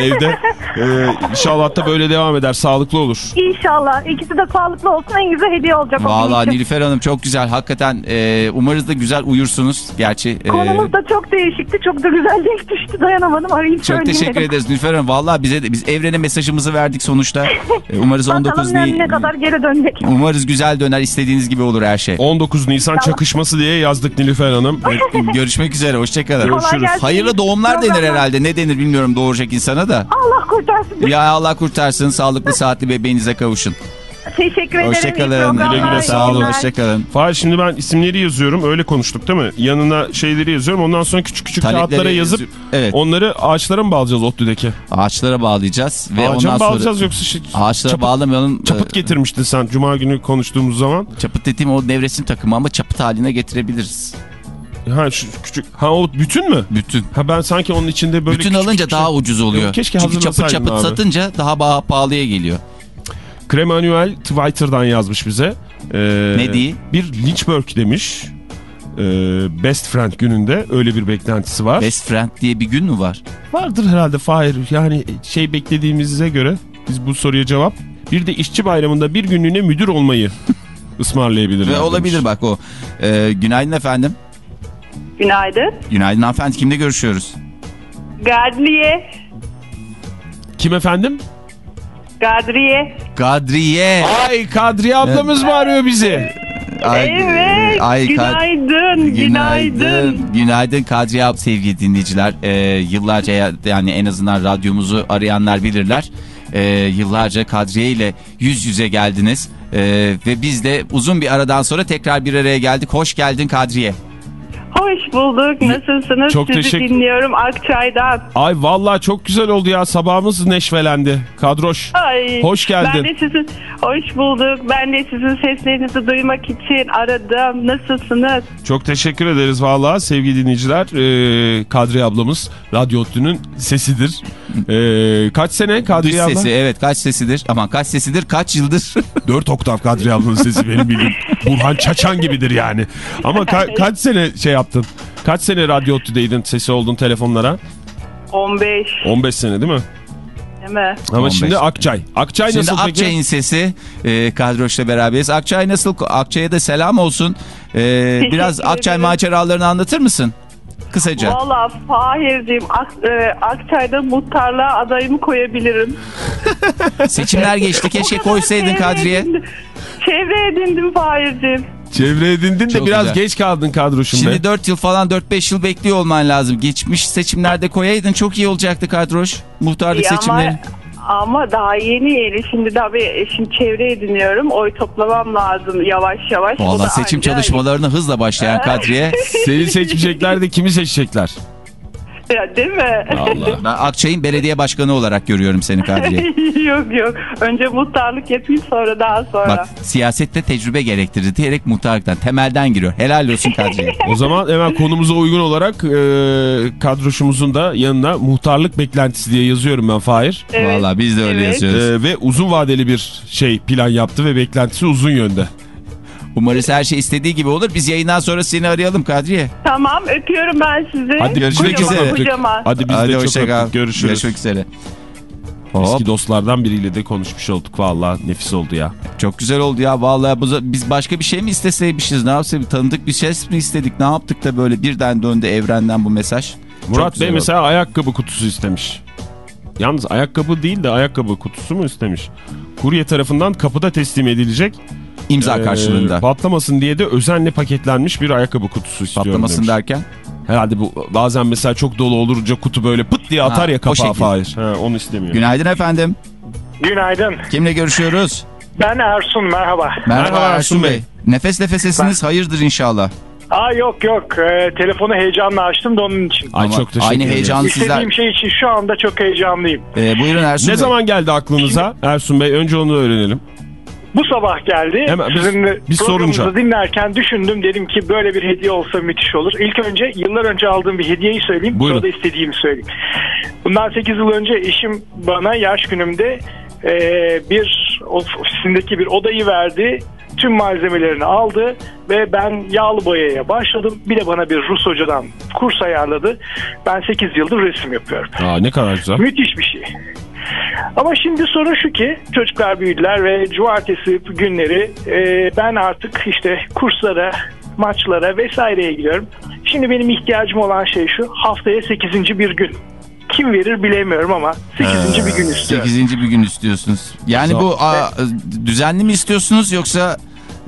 evde. Ee, inşallah da böyle devam eder. Sağlıklı olur. İnşallah ikisi de sağlıklı olsun en güzel hediye olacak. Valla için. Nilüfer Hanım çok güzel. Hakikaten e, umarız da güzel uyursunuz. Gerçi e, Konumuz da çok değişikti. Çok da güzel denk düştü. Dayanamadım arayıp çok söyleyeyim teşekkür dedim. ederiz Nilüfer Hanım. Valla bize de, biz evrene mesajımızı verdik sonuçta. E, umarız 19 Bakalım ne, Ni- ne kadar geri dönecek. Umarız güzel döner. istediğiniz gibi olur her şey. 19 Nisan çakışması diye yazdık Nilüfer Hanım. Görüşmek üzere. Hoşçakalın. Gelsin. Hayırlı doğumlar denir herhalde. Ne denir bilmiyorum doğuracak insana da. Allah kurtarsın. Ya Allah kurtarsın. Sağlıklı saatli bebeğinize kavuşun. Teşekkür ederim. Hoşçakalın. Güle güle, sağ olun. Hoşçakalın. Fahir şimdi ben isimleri yazıyorum. Öyle konuştuk değil mi? Yanına şeyleri yazıyorum. Ondan sonra küçük küçük Talepleri kağıtlara yazıp yazıyor. Evet. onları ağaçlara mı bağlayacağız ODTÜ'deki? Ağaçlara bağlayacağız. Ve Ağaca ondan mı sonra bağlayacağız yoksa şey, ağaçlara çapıt, bağlamayalım. çapıt Ee, getirmiştin sen Cuma günü konuştuğumuz zaman. Çapıt dediğim o nevresim takımı ama çapıt haline getirebiliriz. Ha şu küçük. Ha o bütün mü? Bütün. Ha ben sanki onun içinde böyle Bütün küçük alınca küçük daha şey- ucuz oluyor. Yok, keşke Çünkü çapıt çapıt abi. satınca daha pahalıya geliyor. Kremanuel Twitter'dan yazmış bize. Ee, Ne diye? Bir Lynchburg demiş. Ee, Best Friend gününde öyle bir beklentisi var. Best friend diye bir gün mü var? Vardır herhalde Fahir. Yani şey beklediğimize göre biz bu soruya cevap. Bir de işçi bayramında bir günlüğüne müdür olmayı ısmarlayabilirler. Ve demiş. olabilir bak o. Ee, günaydın efendim. Günaydın. Günaydın hanımefendi. Kimle görüşüyoruz? Gadriye. Kim efendim? Gadriye. Kadriye. Ay Kadriye ablamız mı arıyor bizi? Ay, Evet. ay, günaydın. Günaydın. Günaydın Kadriye ab sevgili dinleyiciler. Ee, yıllarca ya- yani en azından radyomuzu arayanlar bilirler. Ee, yıllarca Kadriye ile yüz yüze geldiniz. Ee, ve biz de uzun bir aradan sonra tekrar bir araya geldik. Hoş geldin Kadriye. Hoş bulduk. Nasılsınız? Çok Sizi teşekkür- dinliyorum Akçay'dan. Ay vallahi çok güzel oldu ya. Sabahımız neşvelendi. Kadroş. Ay, Hoş geldin. Ben de sizin hoş bulduk. Ben de sizin seslerinizi duymak için aradım. Nasılsınız? Çok teşekkür ederiz vallahi sevgili dinleyiciler. Ee, Kadriye ablamız Radyo Otlu'nun sesidir. Ee, kaç sene Kadriye abla? sesi evet kaç sesidir? Aman kaç sesidir kaç yıldır? 4 oktav Kadriye ablanın sesi benim bildiğim. Burhan Çaçan gibidir yani. Ama ka- kaç sene şey yaptın? Kaç sene Radyo Otlu'daydın sesi oldun telefonlara? 15 15 sene değil mi? değil mi? Ama 15. şimdi Akçay. Akçay Şimdi nasıl peki? Akçay'ın sesi e, Kadroş'la beraberiz. Akçay nasıl? Akçay'a da selam olsun. E, biraz Akçay maceralarını anlatır mısın? Kısaca. Valla Fahir'cim Ak, e, Akçay'da muhtarlığa adayımı koyabilirim. Seçimler geçti. Keşke koysaydın Çevre Kadriye. edindim. Çevre edindim Fahir'cim. Çevre edindin de Çok biraz güzel. geç kaldın kadroşum be. Şimdi 4 yıl falan 4-5 yıl bekliyor olman lazım. Geçmiş seçimlerde koyaydın çok iyi olacaktı Kadroş. Muhtarlık İyi ama, seçimleri. Ama daha yeni yeni. Şimdi tabii şimdi çevre ediniyorum. Oy toplamam lazım yavaş yavaş. Valla seçim anca- çalışmalarına hızla başlayan Kadriye. Seni seçmeyecekler de kimi seçecekler? Ya, değil mi? Allah. Ben Akçay'ın belediye başkanı olarak görüyorum seni Kadriye. yok yok. Önce muhtarlık yapayım sonra daha sonra. Bak siyasette tecrübe gerektirir diyerek muhtarlıktan temelden giriyor. Helal olsun Kadriye. O zaman hemen konumuza uygun olarak e, kadroşumuzun da yanına muhtarlık beklentisi diye yazıyorum ben Fahir. Evet, Valla biz de öyle evet. yazıyoruz. E, ve uzun vadeli bir şey plan yaptı ve beklentisi uzun yönde. Umarız her şey istediği gibi olur. Biz yayından sonra seni arayalım Kadriye. Tamam öpüyorum ben sizi. Hadi görüşmek Kocaman, üzere. kocaman. Hadi biz Hadi de çok öptük. Görüşürüz. Görüşmek üzere. Hop, Eski dostlardan biriyle de konuşmuş olduk. Vallahi nefis oldu ya. çok güzel oldu ya. Vallahi bu, biz başka bir şey mi isteseymişiz? Ne yapsaydık? Tanıdık bir ses mi istedik? Ne yaptık da böyle birden döndü evrenden bu mesaj? Murat Bey oldu. mesela ayakkabı kutusu istemiş. Yalnız ayakkabı değil de ayakkabı kutusu mu istemiş? Kurye tarafından kapıda teslim edilecek. İmza Ee, karşılığında. patlamasın diye de özenle paketlenmiş bir ayakkabı kutusu istiyorum Patlamasın demiş. derken. Herhalde bu bazen mesela çok dolu olunca kutu böyle pıt diye atar Ha, ya kapağı. Fahir. Ha, onu istemiyor. Günaydın efendim. Günaydın. Kimle görüşüyoruz? Ben Ersun merhaba. Merhaba, Merhaba Ersun Bey. Bey. Nefes nefesesiniz hayırdır inşallah. Aa yok yok. Ee, telefonu heyecanla açtım da onun için. Ay Ama çok teşekkür aynı ederim. heyecanı sizler. İstediğim şey için şu anda çok heyecanlıyım. Ee, buyurun Ersun Ne Bey. zaman geldi aklınıza Ersun Bey? Önce onu öğrenelim. Bu sabah geldi. Hemen biz- Sizinle biz sorunca. dinlerken düşündüm. Dedim ki böyle bir hediye olsa müthiş olur. İlk önce yıllar önce aldığım bir hediyeyi söyleyeyim. Buyurun. Sonra da istediğimi söyleyeyim. Bundan 8 yıl önce eşim bana yaş günümde e, bir ofisindeki bir odayı verdi. Tüm malzemelerini aldı ve ben yağlı boyaya başladım. Bir de bana bir Rus hocadan kurs ayarladı. Ben 8 yıldır resim yapıyorum. Aa, ne kadar güzel. Müthiş bir şey. Ama şimdi sorun şu ki çocuklar büyüdüler ve cumartesi günleri e, ben artık işte kurslara, maçlara vesaireye gidiyorum. Şimdi benim ihtiyacım olan şey şu haftaya 8. bir gün. Kim verir bilemiyorum ama 8. bir gün istiyorum. 8. bir gün istiyorsunuz. Yani bu a, düzenli mi istiyorsunuz yoksa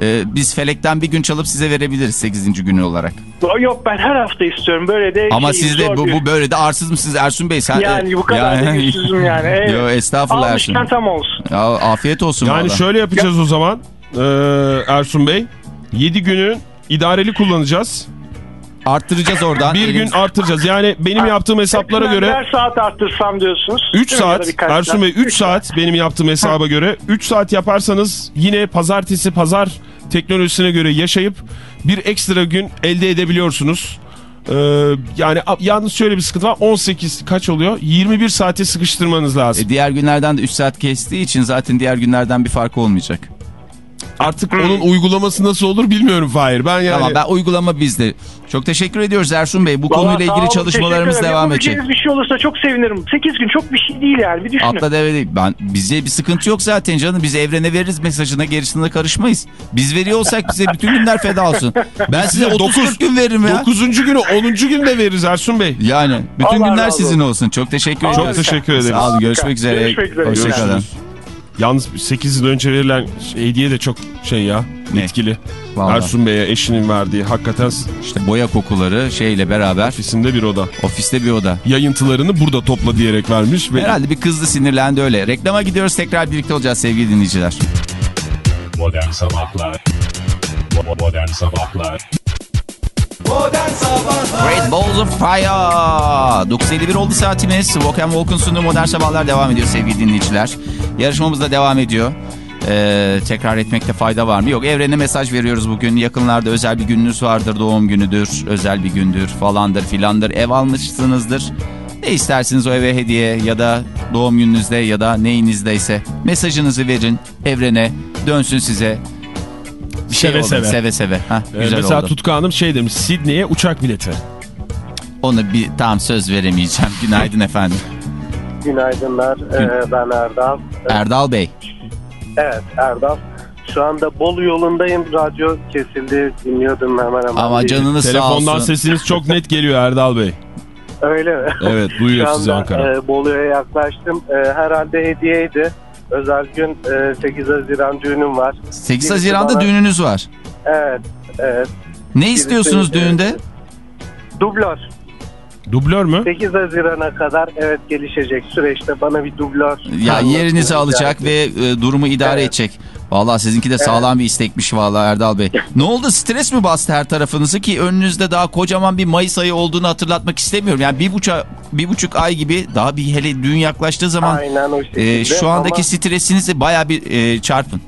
e, biz felekten bir gün çalıp size verebiliriz 8. günü olarak. Yok ben her hafta istiyorum böyle de. Ama şey, siz de bu, bu böyle de arsız mısınız Ersun Bey? Sen, Yani bu kadar da güçsüzüm yani. Evet. Yo estağfurullah Ersun. Almışken tam olsun. Ya, afiyet olsun Yani valla. şöyle yapacağız o zaman ee, Ersun Bey. 7 günü idareli kullanacağız. Arttıracağız oradan. Bir gün arttıracağız. Yani benim yaptığım hesaplara Hepsinden göre Birer saat arttırsam diyorsunuz. 3 Değil mi? Ya da saat Ersun Bey 3 saat benim yaptığım hesaba göre 3 saat yaparsanız yine pazartesi pazar teknolojisine göre yaşayıp bir ekstra gün elde edebiliyorsunuz. Ee, yani yalnız şöyle bir sıkıntı var 18 kaç oluyor 21 saate sıkıştırmanız lazım. E, diğer günlerden de 3 saat kestiği için zaten diğer günlerden bir farkı olmayacak. Artık onun uygulaması nasıl olur bilmiyorum Fahir. Ben yani Tamam ben uygulama bizde. Çok teşekkür ediyoruz Ersun Bey. Bu Vallahi konuyla ilgili olun, çalışmalarımız devam edecek. Bir şey olursa çok sevinirim. 8 gün çok bir şey değil yani bir düşünün. Atla deve değil. Ben, bize bir sıkıntı yok zaten canım. Biz evrene veririz mesajına gerisine karışmayız. Biz veriyor olsak bize bütün günler feda olsun. Ben size 30-40 gün veririm ya. 9. günü 10. günde veririz Ersun Bey. Yani bütün Allah günler razı sizin olsun. olsun. Çok teşekkür Çok ediyoruz. teşekkür ederiz. Sağ olun. Görüşmek üzere. Görüşmek üzere. Hoşçakalın. Yalnız 8 yıl önce verilen hediye de çok şey ya Ne? etkili. Vallahi. Ersun Bey'e eşinin verdiği hakikaten İşte boya kokuları şeyle beraber ofisinde bir oda. ofiste bir oda. Yayıntılarını burada topla diyerek vermiş ve Herhalde bir kızdı sinirlendi öyle. Reklama gidiyoruz tekrar birlikte olacağız sevgili dinleyiciler. Modern Sabahlar Modern Sabahlar Great Balls of Fire. 9.51 oldu saatimiz. Walk and Walk'un sunduğu modern sabahlar devam ediyor sevgili dinleyiciler. Yarışmamız da devam ediyor. Ee, tekrar etmekte fayda var mı? Yok evrene mesaj veriyoruz bugün. Yakınlarda özel bir gününüz vardır. Doğum günüdür, özel bir gündür falandır filandır. Ev almışsınızdır. Ne istersiniz o eve hediye ya da doğum gününüzde ya da neyinizdeyse mesajınızı verin evrene dönsün size. Bir şey Seve seve. Seve seve. Hah, Ee, güzel mesela oldu. Tutku Hanım şey demiş Sidney'e uçak bileti. Ona bir tam söz veremeyeceğim. Günaydın efendim. Günaydınlar. Ee, ben Erdal. Erdal Bey. Evet Erdal. Şu anda Bolu yolundayım. Radyo kesildi. Dinliyordum hemen hemen. Ama canınız sağ Telefondan olsun. sesiniz çok net geliyor Erdal Bey. Öyle mi? Evet duyuyor sizi Ankara. e, Bolu'ya yaklaştım. E, herhalde hediyeydi. Özel gün e, 8 Haziran düğünüm var. 8 Birisi Haziran'da bana- düğününüz var. Evet. Evet. Ne istiyorsunuz Birisi- düğünde? Dublör. Dublör mü? 8 Haziran'a kadar evet gelişecek süreçte bana bir dublör. Ya yerinizi alacak ve e, durumu idare Evet. edecek. Vallahi sizinki de sağlam bir istekmiş vallahi Erdal Bey. Ne oldu stres mi bastı her tarafınızı ki önünüzde daha kocaman bir Mayıs ayı olduğunu hatırlatmak istemiyorum. Yani bir buçuk, bir buçuk ay gibi daha bir hele düğün yaklaştığı zaman Aynen o şekilde. e, şu andaki ama stresinizi baya bir e, çarpın.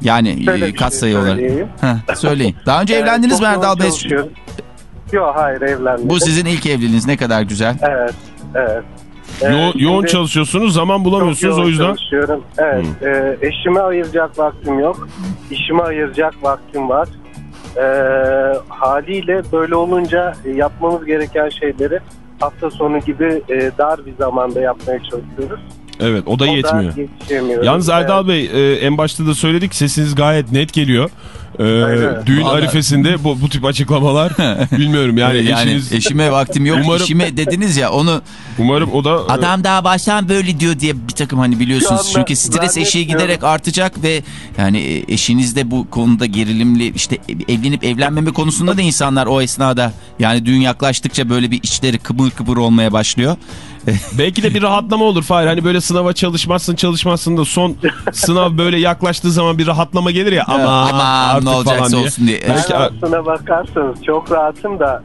Yani şöyle e, bir kat şey sayı olarak. söyleyeyim. Heh, söyleyin. Daha önce evlendiniz mi Erdal Bey? Yok hayır evlenmedim. Bu sizin ilk evliliğiniz ne kadar güzel. Evet, evet. Ee, Yo- yoğun şimdi çalışıyorsunuz zaman bulamıyorsunuz o yüzden. çalışıyorum. Evet, e, eşime ayıracak vaktim yok. İşime ayıracak vaktim var. E, haliyle böyle olunca yapmamız gereken şeyleri hafta sonu gibi e, dar bir zamanda yapmaya çalışıyoruz. Evet o da O yetmiyor. yetişemiyoruz. Yalnız Evet. Erdal Bey e, en başta da söyledik sesiniz gayet net geliyor. E, Aynen. düğün Vallahi- arifesinde bu, bu tip açıklamalar bilmiyorum yani, Yani, eşiniz eşime vaktim yok. Umarım- İşime dediniz ya onu umarım o da e, adam daha baştan böyle diyor diye bir takım hani biliyorsunuz. Çünkü stres zannetmiyorum. giderek artacak ve yani e, eşiniz de bu konuda gerilimli işte evlenip evlenmeme konusunda da insanlar o esnada yani düğün yaklaştıkça böyle bir içleri kıpır kıpır olmaya başlıyor. belki de bir rahatlama olur Fahir. Hani böyle sınava çalışmazsın çalışmazsın da son sınav böyle yaklaştığı zaman bir rahatlama gelir ya ama Aman artık ne olacaksa falan diye. olsun diye. Belki Ben aslına bakarsanız çok rahatım da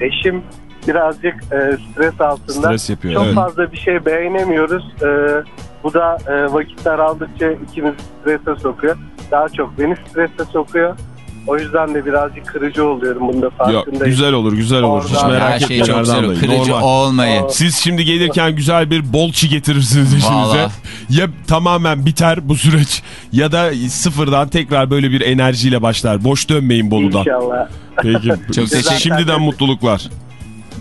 e, eşim birazcık e, stres altında. Stres yapıyor, Çok evet. fazla bir şey beğenemiyoruz. E, bu da e, vakitler aldıkça ikimizi strese sokuyor. Daha çok beni strese sokuyor. O yüzden de birazcık kırıcı oluyorum bunda Yok, farkındayım. güzel olur güzel olur. Hiç merak Her şey etmeyin çok güzel. Erdal olur. Bey. Kırıcı Normal. olmayın. Siz şimdi gelirken güzel bir bolçi getirirsiniz. Vallahi. Ya tamamen biter bu süreç ya da sıfırdan tekrar böyle bir enerjiyle başlar. Boş dönmeyin Bolu'dan. İnşallah. Peki. Çok teşekkür- Şimdiden mutluluklar.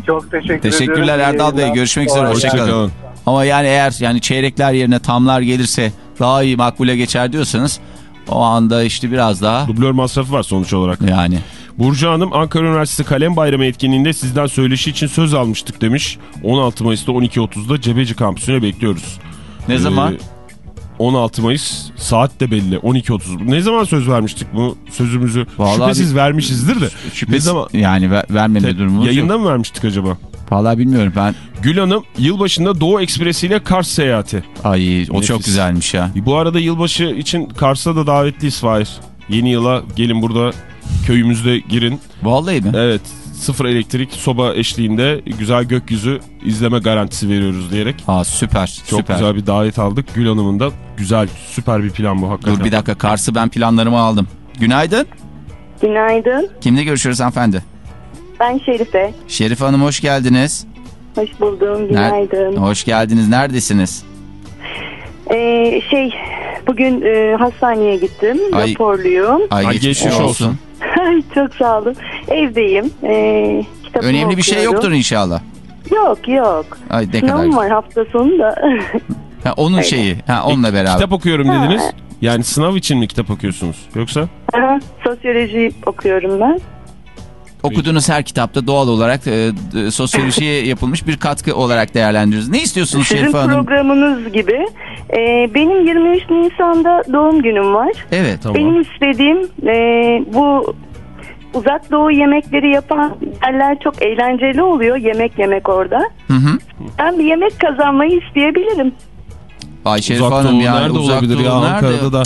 Çok teşekkür ederim. Teşekkürler Erdal Bey. Görüşmek üzere. Hoşçakalın. Hoşçakalın. Ama yani eğer yani çeyrekler yerine tamlar gelirse daha iyi makbule geçer diyorsanız o anda işte biraz daha Dublör masrafı var sonuç olarak. yani. Burcu Hanım Ankara Üniversitesi Kalem Bayramı etkinliğinde sizden söyleşi için söz almıştık demiş. 16 Mayıs'ta 12.30'da Cebeci Kampüsü'ne bekliyoruz. Ne zaman? Ee, 16 Mayıs saat de belli 12.30. Ne zaman söz vermiştik bu sözümüzü? Vallahi Şüphesiz vermişizdir de. Ne Şüphesiz zaman? yani ver, vermeme Te- durumumuz yayında yok. mı vermiştik acaba? Vallahi bilmiyorum ben. Gül Hanım yılbaşında Doğu Ekspresi ile Kars seyahati. Ay o çok Nefis. güzelmiş ya. Bu arada yılbaşı için Kars'a da davetliyiz Fahir. Yeni yıla gelin burada köyümüzde girin. Vallahi mi? Evet sıfır elektrik soba eşliğinde güzel gökyüzü izleme garantisi veriyoruz diyerek. Aa süper Çok süper. güzel bir davet aldık. Gül Hanım'ın da güzel süper bir plan bu hakikaten. Dur bir dakika Kars'ı ben planlarımı aldım. Günaydın. Günaydın. Kimle görüşüyoruz hanımefendi? Ben Şerife. Şerife Hanım hoş geldiniz. Hoş buldum. Ner- Günaydın. Hoş geldiniz. Neredesiniz? Ee, şey, bugün e, hastaneye gittim. Ay. Raporluyum. Ay, Ay, geçmiş, olsun. olsun. Ay, Çok sağ olun. Evdeyim. Ee, Önemli bir şey okuyorum. yoktur inşallah. Yok yok. Ay ne kadar. Var hafta sonu da. Ha, onun Öyle. şeyi. Ha, onunla beraber. Kitap okuyorum Ha. dediniz. Yani sınav için mi kitap okuyorsunuz? Yoksa? Aha, Sosyoloji okuyorum ben. Okuduğunuz her kitapta doğal olarak e, d- sosyolojiye yapılmış bir katkı olarak değerlendiriyoruz. Ne istiyorsunuz Sizin Şerife Hanım? programınız gibi. Ee, benim 23 Nisan'da doğum günüm var. Evet. Tamam. Benim istediğim e, bu uzak doğu yemekleri yapan yerler çok eğlenceli oluyor yemek yemek orada. Hı hı. Ben bir yemek kazanmayı isteyebilirim. Ay Şerife uzak Hanım Doğu yani nerede uzak olabilir Doğu ya? nerede? Ankara'da da.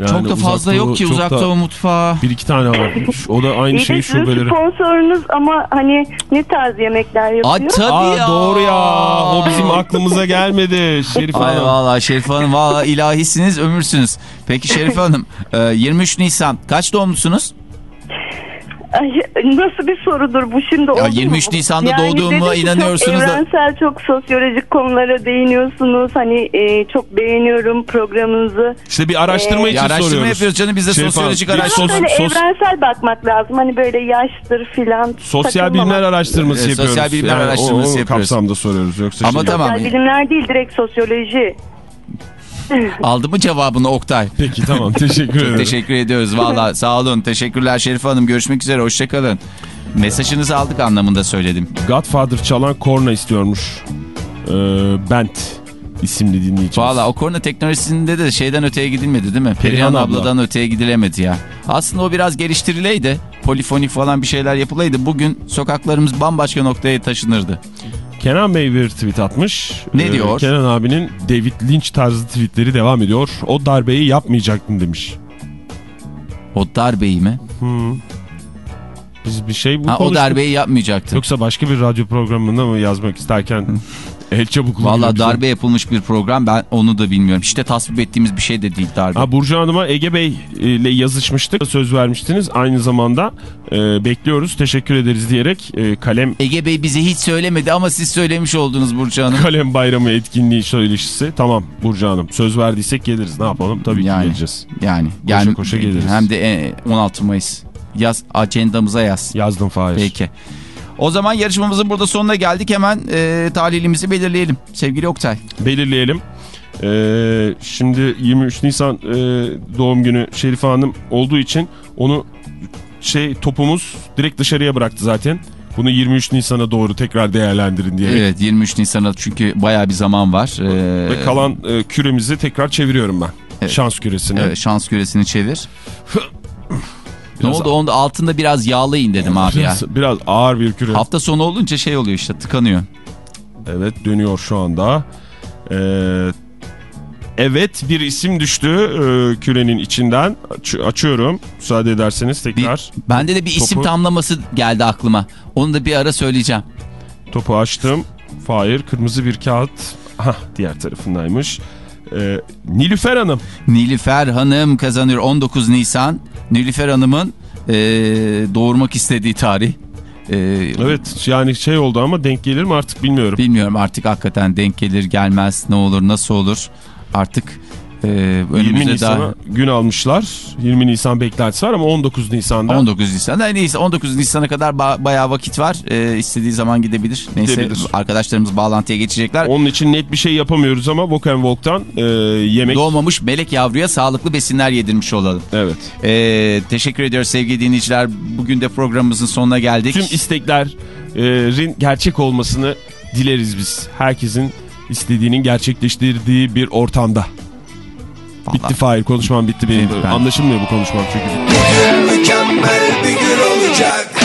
Yani çok da fazla yok ki uzak da- doğu mutfağı. Bir iki tane var. O da aynı sizin şubeleri. sponsorunuz ama hani ne tarz yemekler yapıyor? Ay tabii Aa, ya. doğru ya. O bizim aklımıza gelmedi. Şerif Ay Hanım. valla Şerife Hanım valla ilahisiniz ömürsünüz. Peki Şerife Hanım e, 23 Nisan kaç doğumlusunuz? Ay, nasıl bir sorudur bu şimdi? mu? 23 Nisan'da yani doğduğuma inanıyorsunuz çok da- evrensel çok sosyolojik konulara değiniyorsunuz. Hani e, çok beğeniyorum programınızı. İşte bir araştırma Ee, için Ya araştırma soruyoruz. yapıyoruz canım biz de Şerif sosyolojik araştırma. sos- sos- evrensel bakmak lazım. Hani böyle yaştır filan. Sosyal bilimler araştırması Evet, yapıyoruz. sosyal bilimler Yani o- araştırması o yapıyoruz. kapsamda soruyoruz. Yoksa Ama şey- tamam. Sosyal bilimler değil direkt sosyoloji. Aldı mı cevabını Oktay? Peki tamam teşekkür ederim. Teşekkür ediyoruz valla sağ olun. Teşekkürler Şerife Hanım. Görüşmek üzere hoşçakalın. Mesajınızı aldık anlamında söyledim. Godfather çalan korna istiyormuş. Ee, Bent isimli dinleyicimiz. Valla o korna teknolojisinde de şeyden öteye gidilmedi değil mi? Perihan, Perihan abla. abladan öteye gidilemedi ya. Aslında o biraz geliştirileydi. Polifonik falan bir şeyler yapılaydı. Bugün sokaklarımız bambaşka noktaya taşınırdı. Kenan Bey bir tweet atmış. Ee, Ne diyor? Kenan abinin David Lynch tarzı tweetleri devam ediyor. O darbeyi yapmayacaktın demiş. O darbeyi mi? Biz bir şey bu Ha, o darbeyi yapmayacaktı. Yoksa başka bir radyo programında mı yazmak isterken el çabukluğu Valla darbe yapılmış bir program ben onu da bilmiyorum. De tasvip ettiğimiz bir şey de değil darbe. Ha, Burcu Hanım'a Ege Bey ile yazışmıştık. Söz vermiştiniz. Aynı zamanda e, bekliyoruz. Teşekkür ederiz diyerek e, kalem Ege Bey bize hiç söylemedi ama siz söylemiş oldunuz Burcu Hanım. kalem bayramı etkinliği söyleşisi. Tamam Burcu Hanım. Söz verdiysek geliriz. Ne yapalım? Tabii Yani. ki geleceğiz. Yani. Koşa yani koşa geliriz. Hem de e, 16 Mayıs. Yaz ajandamıza yaz. Yazdım Fahir. Peki. O zaman yarışmamızın burada sonuna geldik. Hemen e, talihlimizi belirleyelim. Sevgili Oktay. Belirleyelim. Ee, şimdi 23 Nisan e, doğum günü Şerife Hanım olduğu için onu şey topumuz direkt dışarıya bıraktı zaten. Bunu 23 Nisan'a doğru tekrar değerlendirin diye. Evet 23 Nisan'a çünkü baya bir zaman var. Ee, Ve kalan e, küremizi tekrar çeviriyorum ben. Evet. Şans küresini. evet, şans küresini çevir. ne Biraz- oldu? Onda altında biraz yağlayın dedim abi ya. Biraz, ağır bir küre. Hafta sonu olunca şey oluyor işte tıkanıyor. Evet dönüyor şu anda. Ee, evet bir isim düştü e, kürenin içinden. Aç- açıyorum. Müsaade ederseniz Bir, tekrar. bende de bir isim Topu- tamlaması geldi aklıma. Onu da bir ara söyleyeceğim. Topu açtım. Fahir kırmızı bir kağıt. Hah diğer tarafındaymış. Ee, Nilüfer Hanım. Nilüfer Hanım kazanıyor 19 Nisan. Nilüfer Hanım'ın e, doğurmak istediği tarih. E, Evet yani şey oldu ama denk gelir mi artık bilmiyorum. Bilmiyorum artık hakikaten denk gelir gelmez ne olur nasıl olur artık e, 20 önümüzde Nisan'a daha gün almışlar. 20 Nisan beklentisi var ama 19 Nisan'da 19 Nisan'da neyse 19 Nisan'a kadar ba- bayağı vakit var e, istediği zaman gidebilir neyse Gidebilir. arkadaşlarımız bağlantıya geçecekler onun için net bir şey yapamıyoruz ama Walk and Walk'tan e, yemek. doğmamış melek yavruya sağlıklı besinler yedirmiş olalım Evet. e, teşekkür ediyoruz sevgili dinleyiciler bugün de programımızın sonuna geldik Tüm isteklerin gerçek olmasını dileriz biz. Herkesin istediğinin gerçekleştirdiği bir ortamda. Vallahi. Bitti Fahir konuşmam bitti benim. Anlaşılmıyor bu konuşmam çünkü. Bugün mükemmel bir gün olacak.